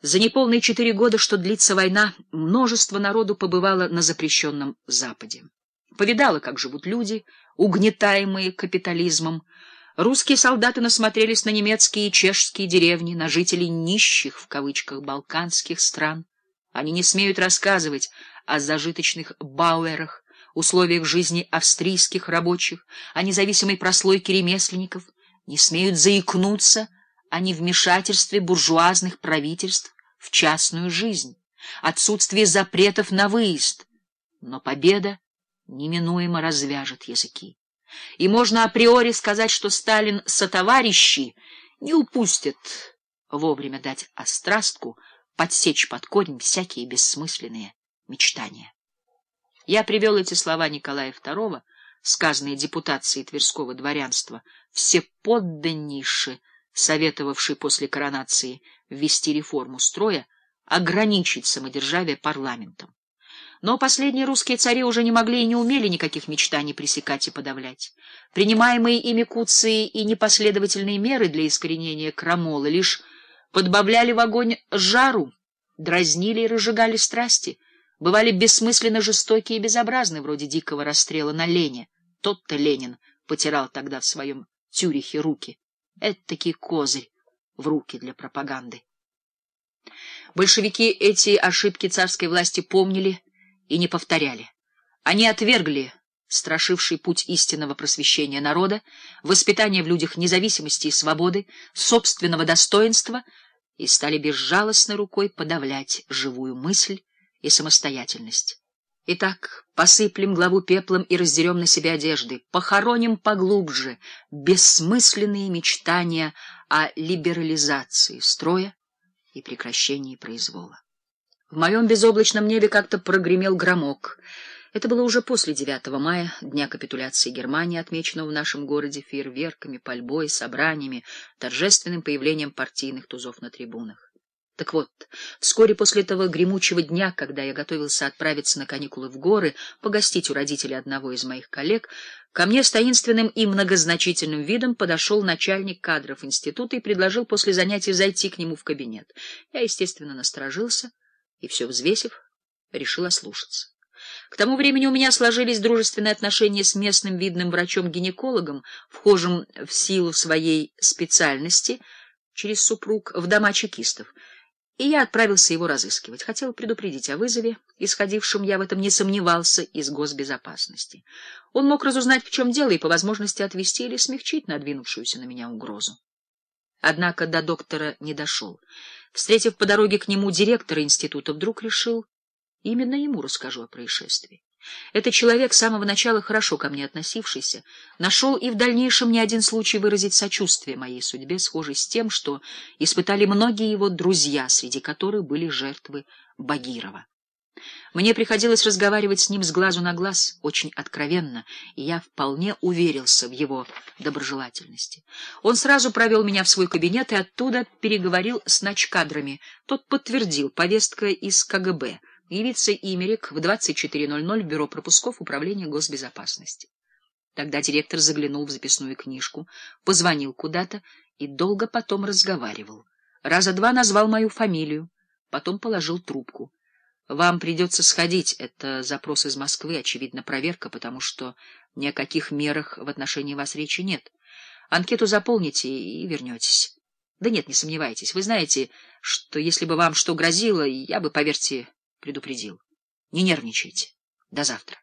За неполные четыре года, что длится война, множество народу побывало на запрещенном Западе. Повидало, как живут люди, угнетаемые капитализмом. Русские солдаты насмотрелись на немецкие и чешские деревни, на жителей «нищих» в кавычках балканских стран. Они не смеют рассказывать о зажиточных бауэрах, условиях жизни австрийских рабочих, о независимой прослойке ремесленников, не смеют заикнуться о невмешательстве буржуазных правительств в частную жизнь, отсутствие запретов на выезд. Но победа неминуемо развяжет языки. И можно априори сказать, что Сталин сотоварищи не упустят вовремя дать острастку, подсечь под корень всякие бессмысленные мечтания. Я привел эти слова Николая II, сказанные депутацией Тверского дворянства, все подданнейше советовавший после коронации ввести реформу строя, ограничить самодержавие парламентом. Но последние русские цари уже не могли и не умели никаких мечтаний пресекать и подавлять. Принимаемые ими куции и непоследовательные меры для искоренения крамолы лишь подбавляли в огонь жару, дразнили и разжигали страсти, бывали бессмысленно жестокие и безобразны, вроде дикого расстрела на Лене. Тот-то Ленин потирал тогда в своем тюрихе руки. Таки козырь в руки для пропаганды. Большевики эти ошибки царской власти помнили и не повторяли. Они отвергли страшивший путь истинного просвещения народа, воспитания в людях независимости и свободы, собственного достоинства и стали безжалостной рукой подавлять живую мысль и самостоятельность. Итак, посыплем главу пеплом и раздерем на себе одежды, похороним поглубже бессмысленные мечтания о либерализации строя и прекращении произвола. В моем безоблачном небе как-то прогремел громок. Это было уже после 9 мая, дня капитуляции Германии, отмеченного в нашем городе фейерверками, пальбой, собраниями, торжественным появлением партийных тузов на трибунах. Так вот, вскоре после этого гремучего дня, когда я готовился отправиться на каникулы в горы, погостить у родителей одного из моих коллег, ко мне с таинственным и многозначительным видом подошел начальник кадров института и предложил после занятий зайти к нему в кабинет. Я, естественно, насторожился и, все взвесив, решил ослушаться. К тому времени у меня сложились дружественные отношения с местным видным врачом-гинекологом, вхожим в силу своей специальности через супруг в дома чекистов — и я отправился его разыскивать. Хотел предупредить о вызове, исходившем, я в этом не сомневался, из госбезопасности. Он мог разузнать, в чем дело, и по возможности отвести или смягчить надвинувшуюся на меня угрозу. Однако до доктора не дошел. Встретив по дороге к нему директора института, вдруг решил, именно ему расскажу о происшествии. Этот человек, с самого начала хорошо ко мне относившийся, нашел и в дальнейшем не один случай выразить сочувствие моей судьбе, схожей с тем, что испытали многие его друзья, среди которых были жертвы Багирова. Мне приходилось разговаривать с ним с глазу на глаз, очень откровенно, и я вполне уверился в его доброжелательности. Он сразу провел меня в свой кабинет и оттуда переговорил с начкадрами. Тот подтвердил повестка из КГБ — явиться Имерик в 24.00 в бюро пропусков Управления госбезопасности. Тогда директор заглянул в записную книжку, позвонил куда-то и долго потом разговаривал. Раза два назвал мою фамилию, потом положил трубку. Вам придется сходить, это запрос из Москвы, очевидно, проверка, потому что ни о каких мерах в отношении вас речи нет. Анкету заполните и вернетесь. Да нет, не сомневайтесь, вы знаете, что если бы вам что грозило, я бы, поверьте, предупредил. Не нервничайте. До завтра.